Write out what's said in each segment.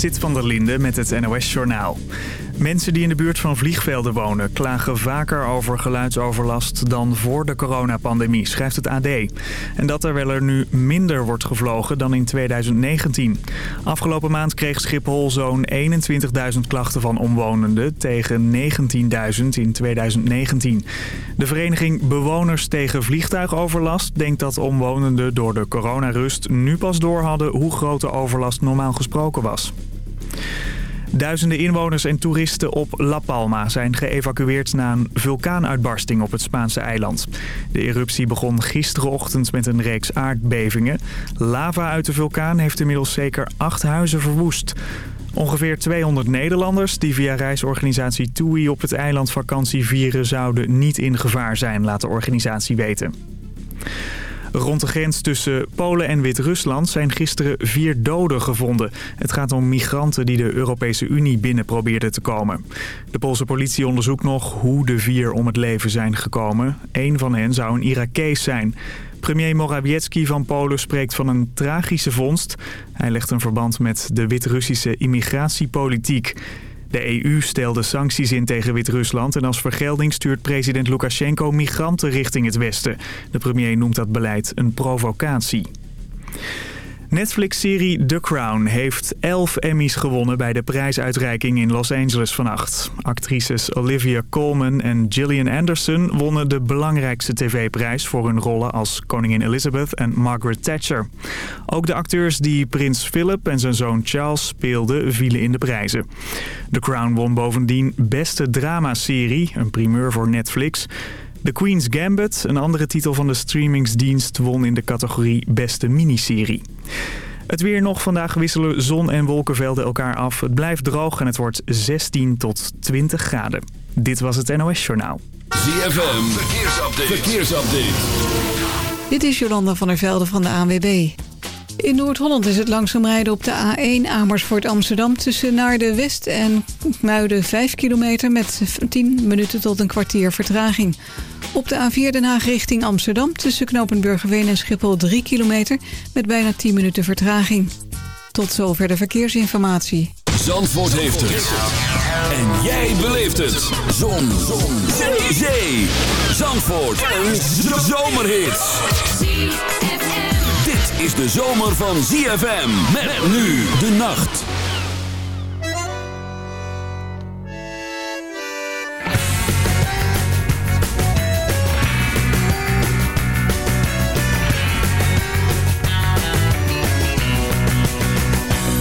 Sit van der Linde met het NOS-journaal. Mensen die in de buurt van vliegvelden wonen klagen vaker over geluidsoverlast dan voor de coronapandemie, schrijft het AD. En dat er wel er nu minder wordt gevlogen dan in 2019. Afgelopen maand kreeg Schiphol zo'n 21.000 klachten van omwonenden tegen 19.000 in 2019. De vereniging Bewoners tegen Vliegtuigoverlast denkt dat omwonenden door de coronarust nu pas door hadden hoe groot de overlast normaal gesproken was. Duizenden inwoners en toeristen op La Palma zijn geëvacueerd na een vulkaanuitbarsting op het Spaanse eiland. De eruptie begon gisterenochtend met een reeks aardbevingen. Lava uit de vulkaan heeft inmiddels zeker acht huizen verwoest. Ongeveer 200 Nederlanders die via reisorganisatie TUI op het eiland vakantie vieren zouden niet in gevaar zijn, laat de organisatie weten. Rond de grens tussen Polen en Wit-Rusland zijn gisteren vier doden gevonden. Het gaat om migranten die de Europese Unie binnen probeerden te komen. De Poolse politie onderzoekt nog hoe de vier om het leven zijn gekomen. Eén van hen zou een Irakees zijn. Premier Morawiecki van Polen spreekt van een tragische vondst. Hij legt een verband met de Wit-Russische immigratiepolitiek. De EU stelde sancties in tegen Wit-Rusland en als vergelding stuurt president Lukashenko migranten richting het westen. De premier noemt dat beleid een provocatie. Netflix-serie The Crown heeft 11 Emmys gewonnen bij de prijsuitreiking in Los Angeles vannacht. Actrices Olivia Colman en Gillian Anderson wonnen de belangrijkste tv-prijs voor hun rollen als koningin Elizabeth en Margaret Thatcher. Ook de acteurs die prins Philip en zijn zoon Charles speelden vielen in de prijzen. The Crown won bovendien beste dramaserie, een primeur voor Netflix... The Queen's Gambit, een andere titel van de streamingsdienst, won in de categorie Beste Miniserie. Het weer nog. Vandaag wisselen zon en wolkenvelden elkaar af. Het blijft droog en het wordt 16 tot 20 graden. Dit was het NOS Journaal. ZFM, verkeersupdate. verkeersupdate. Dit is Jolanda van der Velde van de ANWB. In Noord-Holland is het langzaam rijden op de A1 Amersfoort Amsterdam... tussen naar de West en Muiden 5 kilometer met 10 minuten tot een kwartier vertraging. Op de A4 Den Haag richting Amsterdam tussen Knopenburgerveen en Schiphol 3 kilometer... met bijna 10 minuten vertraging. Tot zover de verkeersinformatie. Zandvoort heeft het. En jij beleeft het. Zon. Zon. Zee. Zandvoort. Een zomerhit is de zomer van ZFM. Met nu de nacht.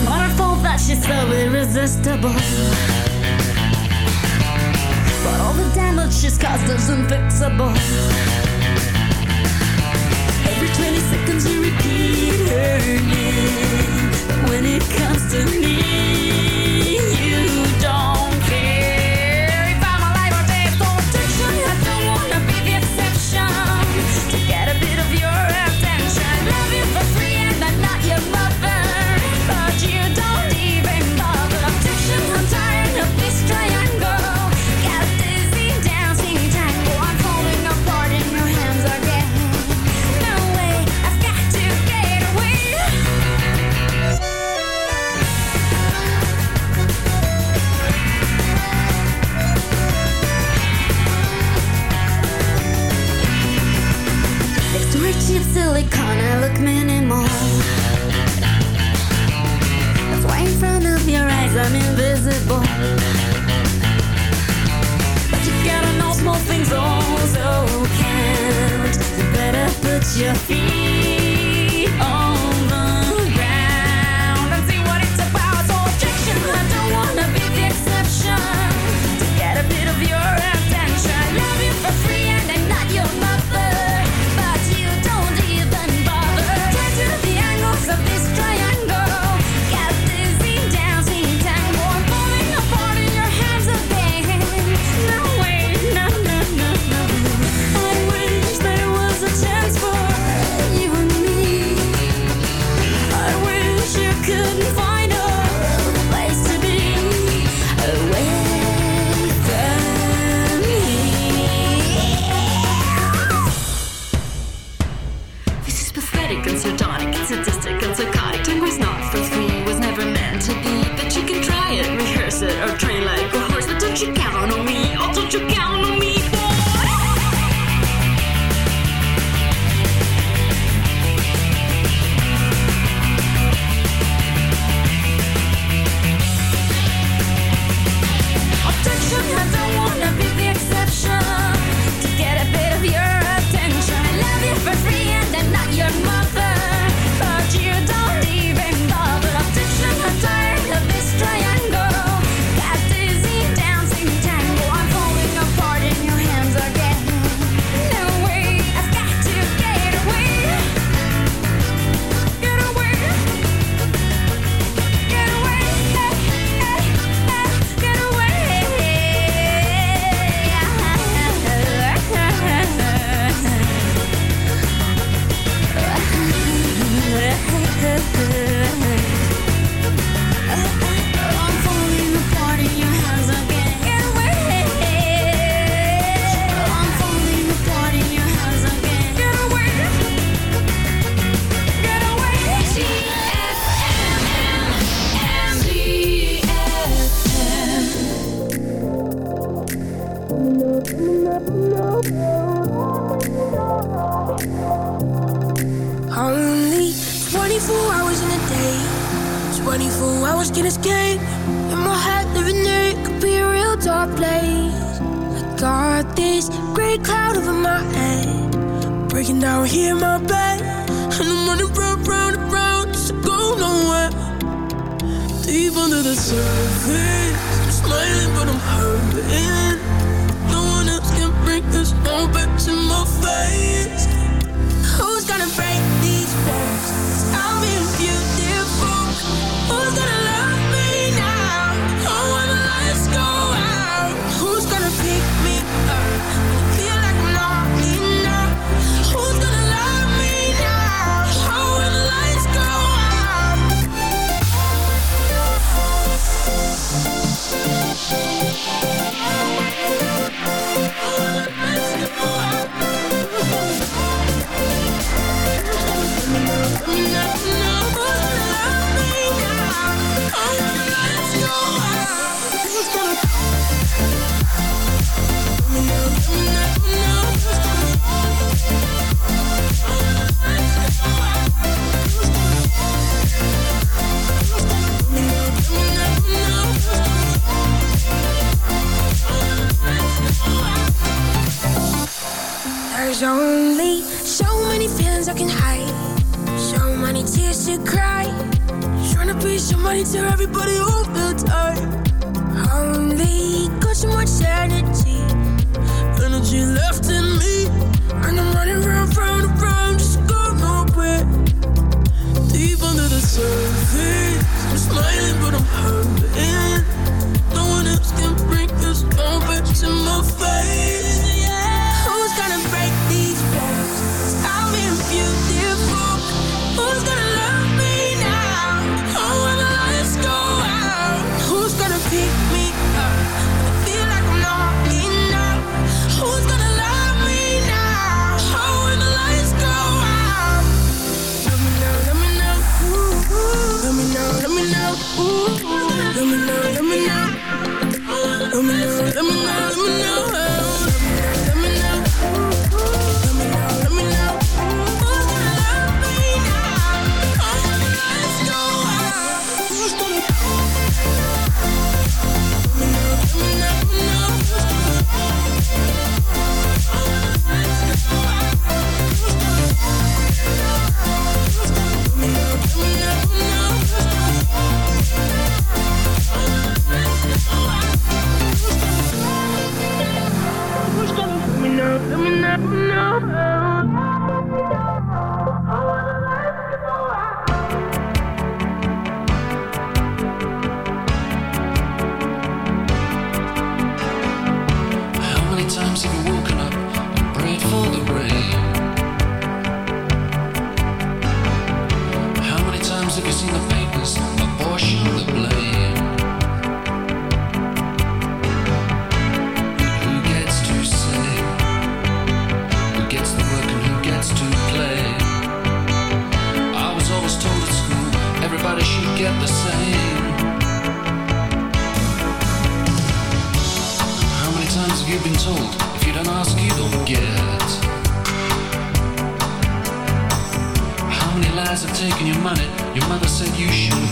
Wonderful that she's so irresistible. But all the damage she's caused is unfixable. Comes to me, nights are everybody all the time. Only got so much energy, energy left coming up know. taking your money. Your mother said you should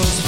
close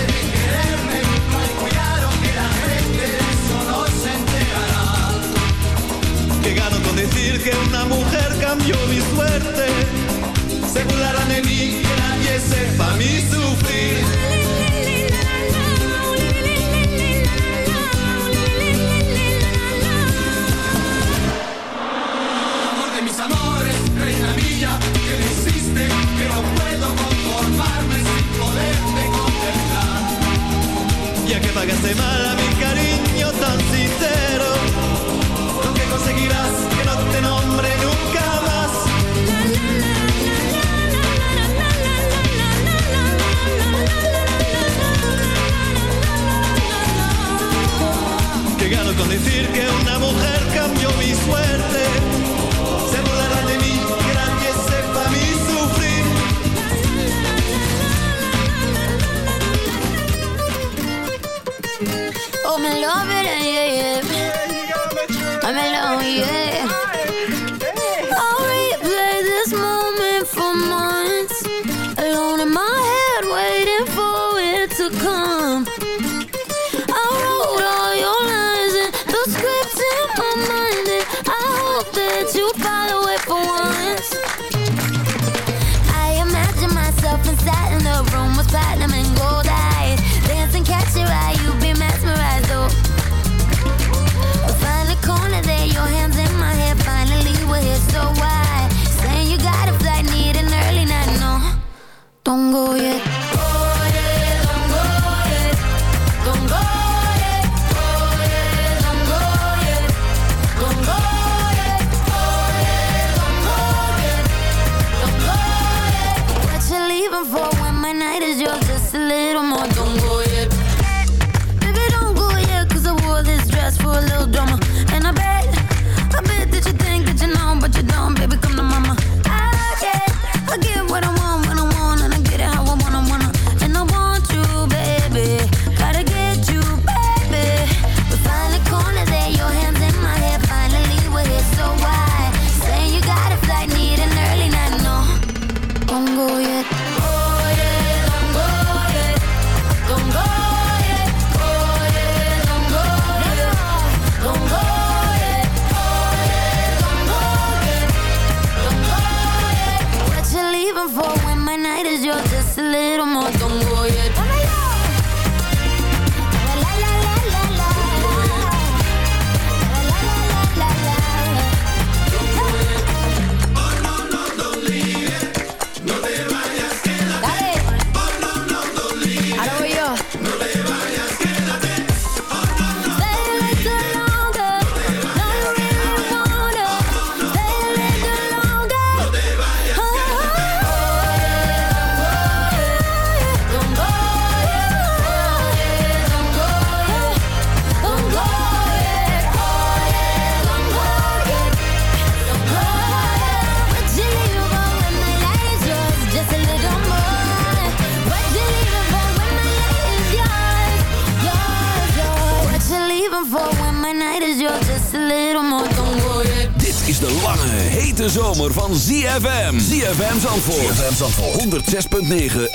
Que gano con decir que una mujer cambió mi suerte. Se burlarán de mí, que nadie sepa mi sufrir. 106.9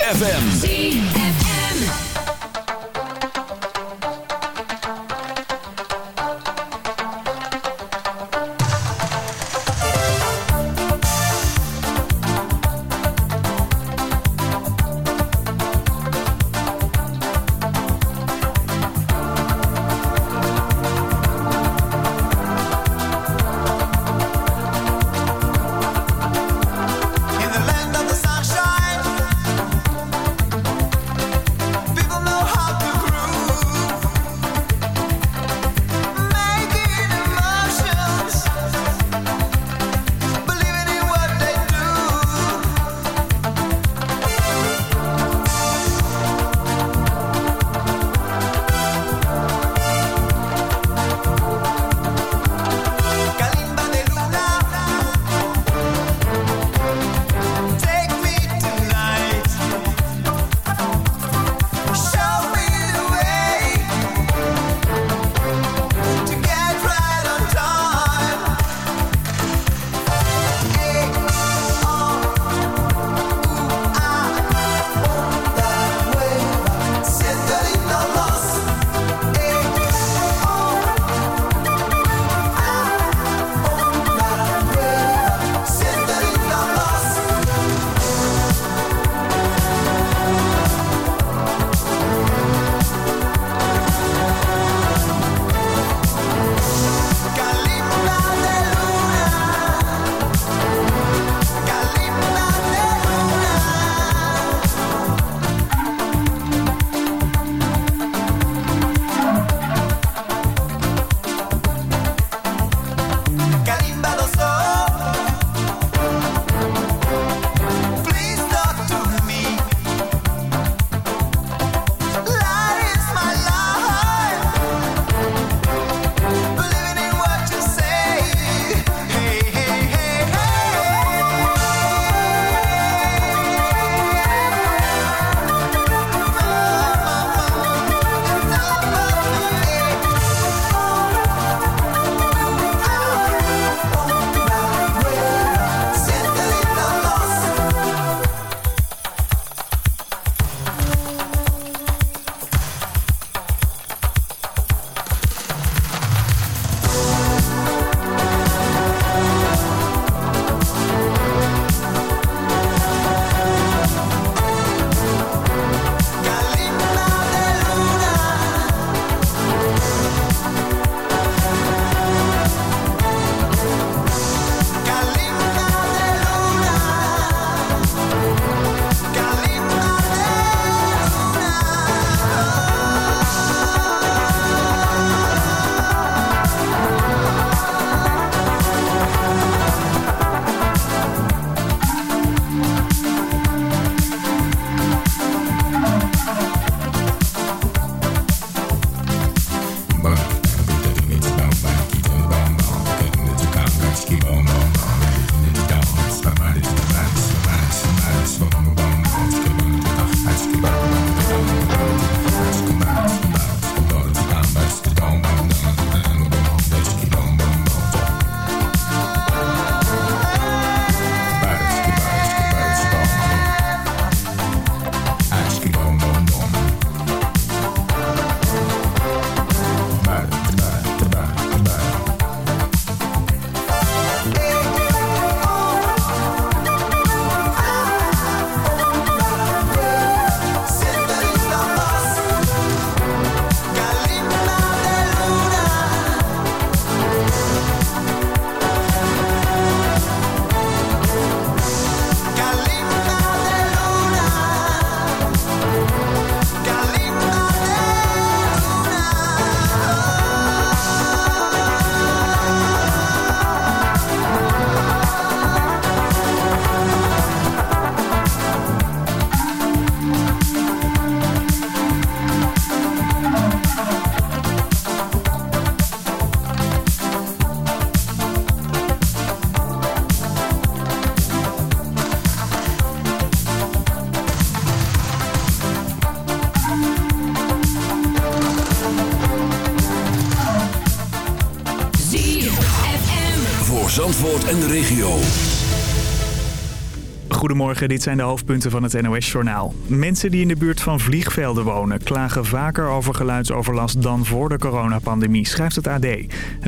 Dit zijn de hoofdpunten van het NOS-journaal. Mensen die in de buurt van vliegvelden wonen... klagen vaker over geluidsoverlast dan voor de coronapandemie, schrijft het AD.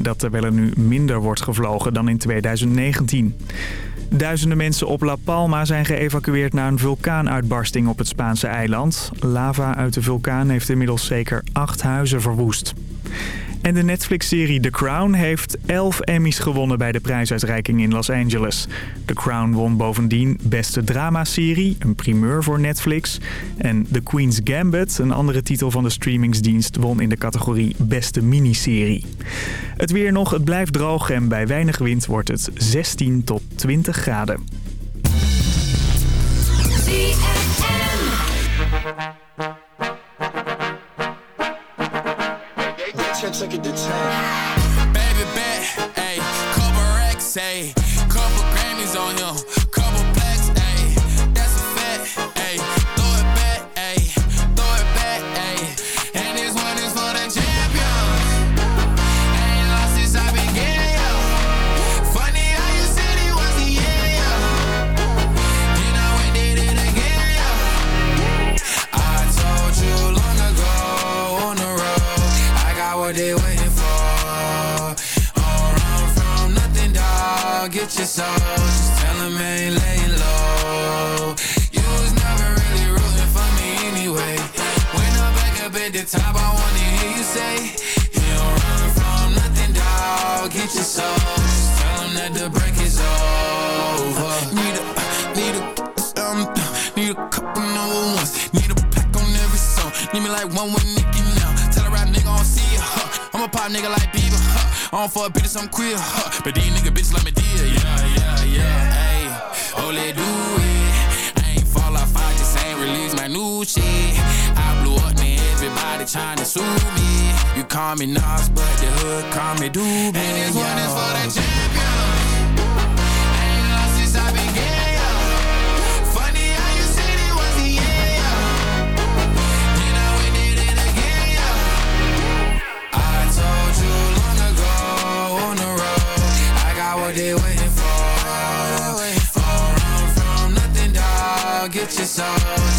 Dat terwijl er nu minder wordt gevlogen dan in 2019. Duizenden mensen op La Palma zijn geëvacueerd na een vulkaanuitbarsting op het Spaanse eiland. Lava uit de vulkaan heeft inmiddels zeker acht huizen verwoest. En de Netflix-serie The Crown heeft 11 Emmys gewonnen bij de prijsuitreiking in Los Angeles. The Crown won bovendien Beste Dramaserie, een primeur voor Netflix. En The Queen's Gambit, een andere titel van de streamingsdienst, won in de categorie Beste Miniserie. Het weer nog, het blijft droog en bij weinig wind wordt het 16 tot 20 graden. Baby bet, ayy, couple racks, ayy, couple Grammys on him, your soul. Just tell them ain't laying low. You was never really rooting for me anyway. When I'm back up at the top, I wanna hear you say, You don't run from nothing, dog. Get your soul. Just tell them that the break is over. Need a, need a, um, need a couple number ones. Need a pack on every song. Need me like one with Nicki now. Tell a rap nigga I don't see it, huh? I'm a pop nigga like Bieber, huh? I don't fuck bitches, I'm queer, huh? But these nigga bitches like me everybody to sue me. You call me Nas, but the hood call me Doobie. And this one is for the champion. Ain't lost since I began. Funny how you said it was the end. Then I went it again. I told you long ago on the road, I got what they waiting for. Run from nothing, dog. Get your soul.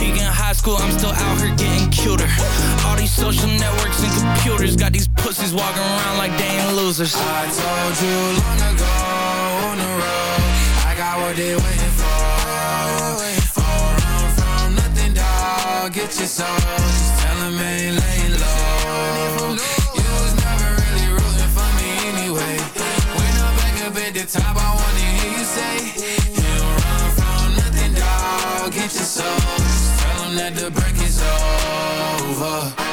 peak in high school, I'm still out here getting cuter. All these social networks and computers got these pussies walking around like they ain't losers. I told you long ago on the road, I got what they waiting for. Don't run from nothing, dog. Get your soul. Just tell them ain't laying low. You was never really rooting for me anyway. When I'm back up at the top, I wanna that the break is over.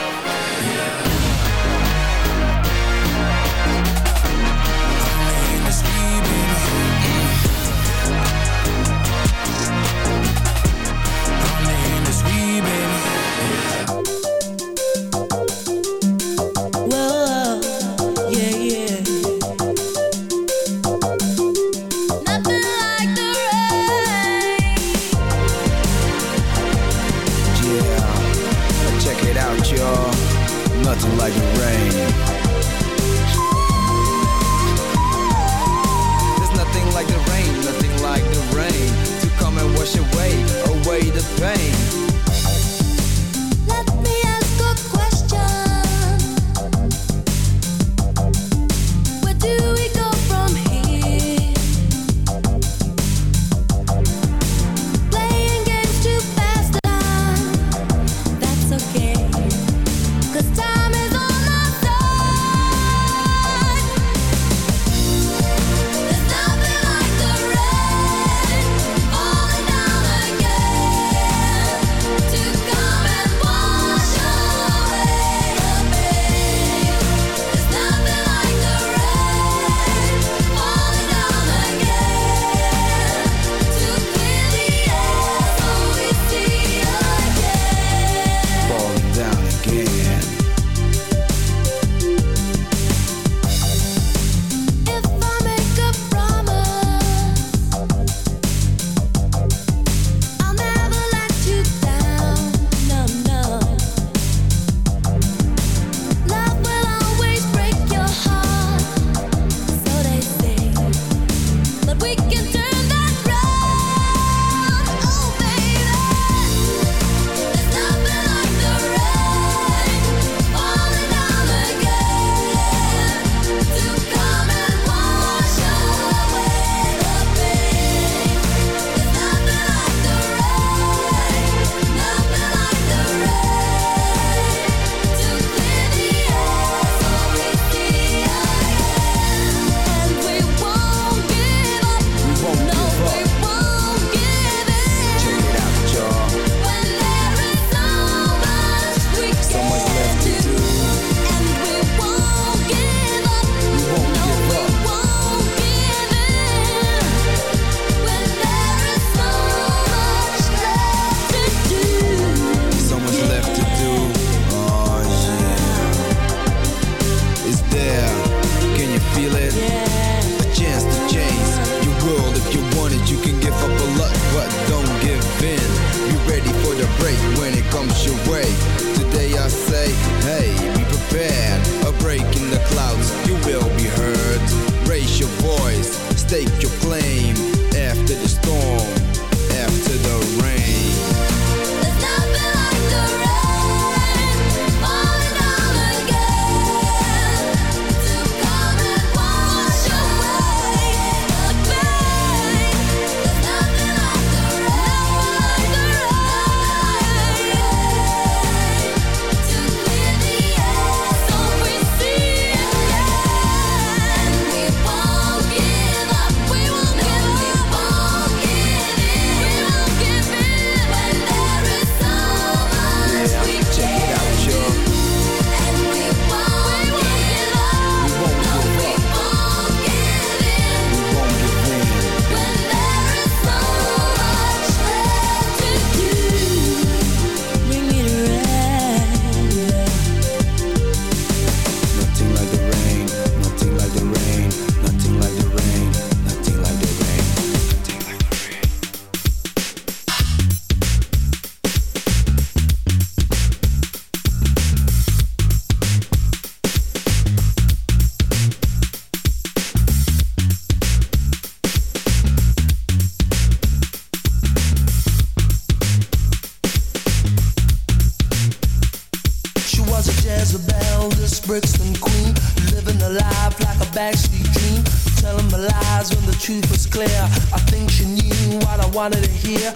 Wanted to hear.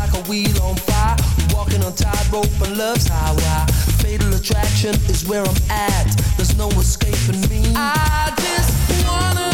Like a wheel on fire, walking on tightrope and love's highway. Fatal attraction is where I'm at. There's no escaping me. I just wanna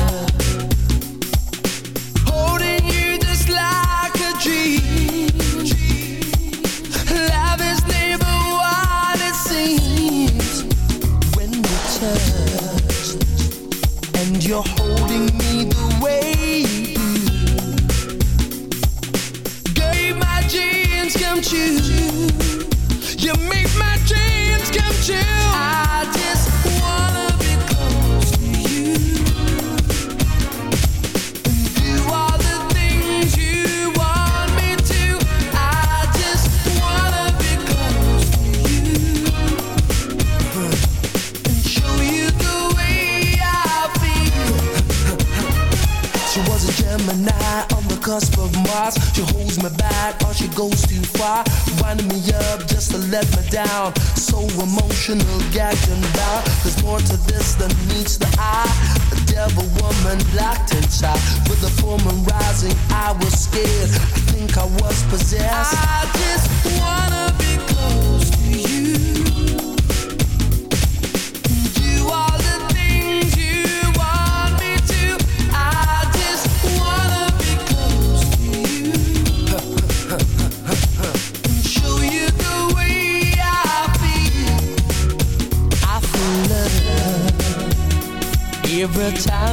Let me down. So emotional, gagged and bound. There's more to this than meets the eye. A devil woman locked inside. With the full moon rising, I was scared. I think I was possessed. I just wanna be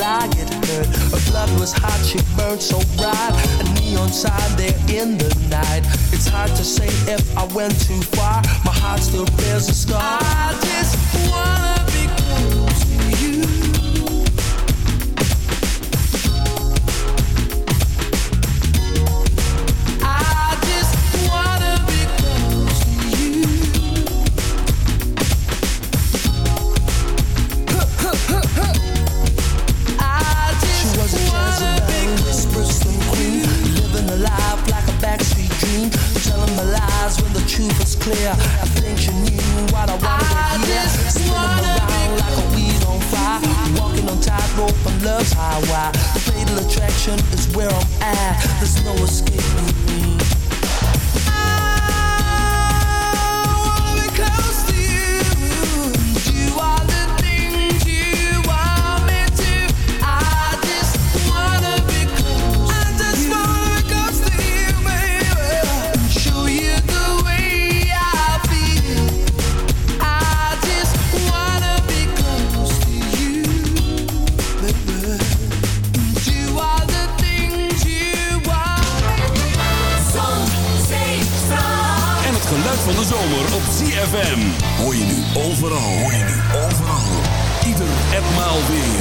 Till I get hurt. Her blood was hot, she burned so bright. A neon sign there in the night. It's hard to say if I went too far. My heart still bears a scar. I just wanna be close to you. Clear. I think she knew what I wanted to hear. Spinning around like a wheel on fire, walking on tightrope on love's highway. Fatal attraction is where I'm at. There's no escaping Overal hoor overal. Ieder en maal weer.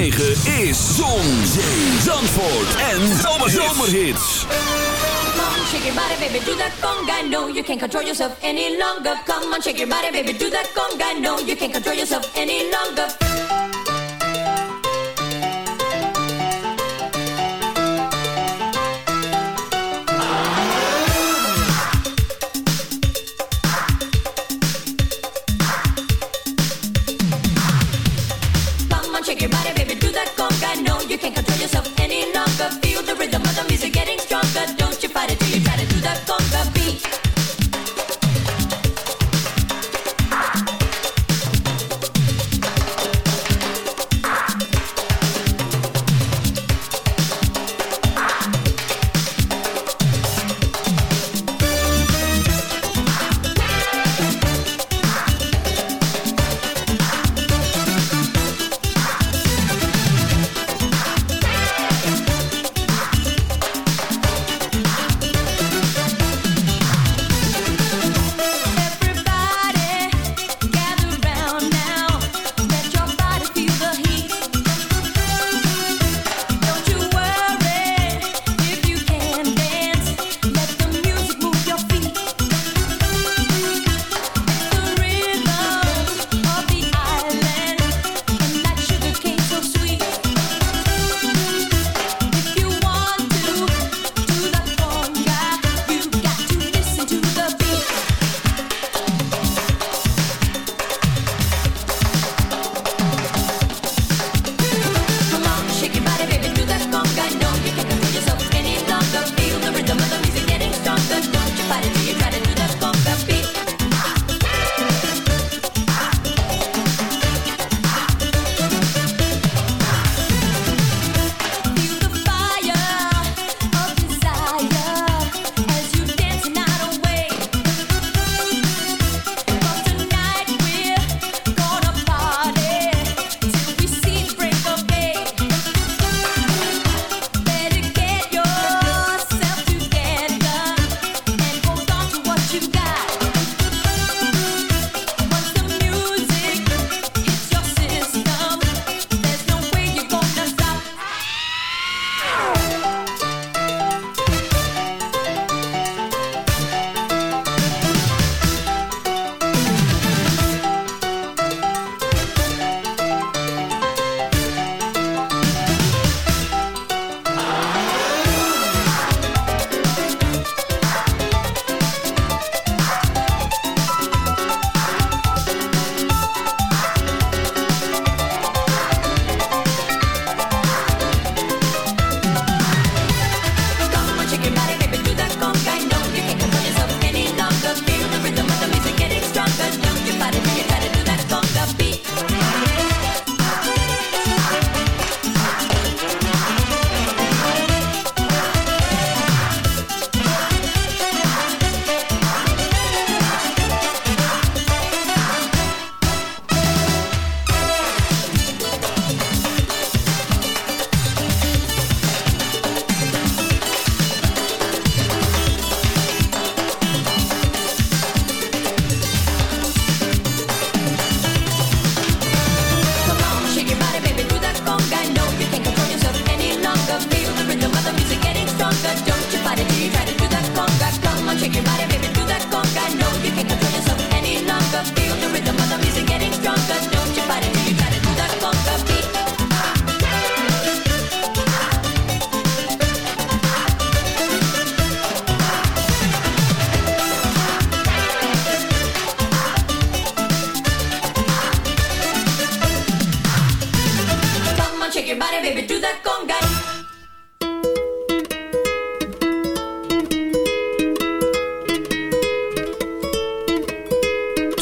106.9 is Zon, Zandvoort en Zomerhits. Come on, shake your body, baby, do that conga. No, you can't control yourself any longer. Come on, shake your body, baby, do that conga. No, you can't control yourself any longer.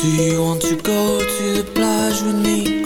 Do you want to go to the plage with me?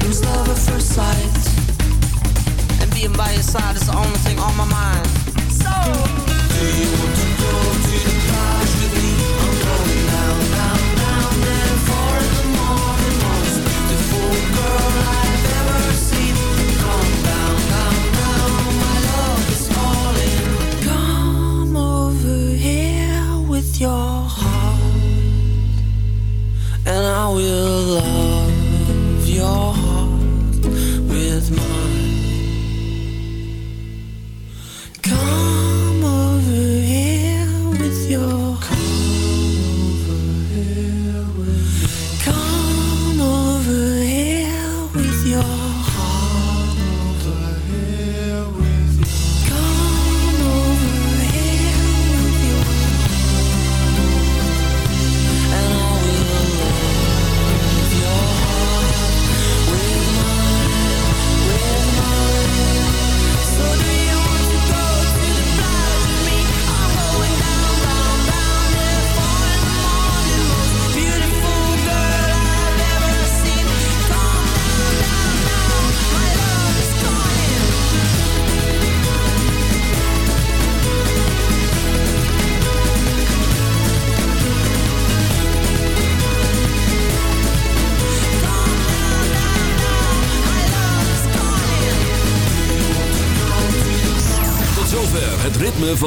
It was love at first sight. And being by your side is the only thing on my mind. So, do you want to go to the past? will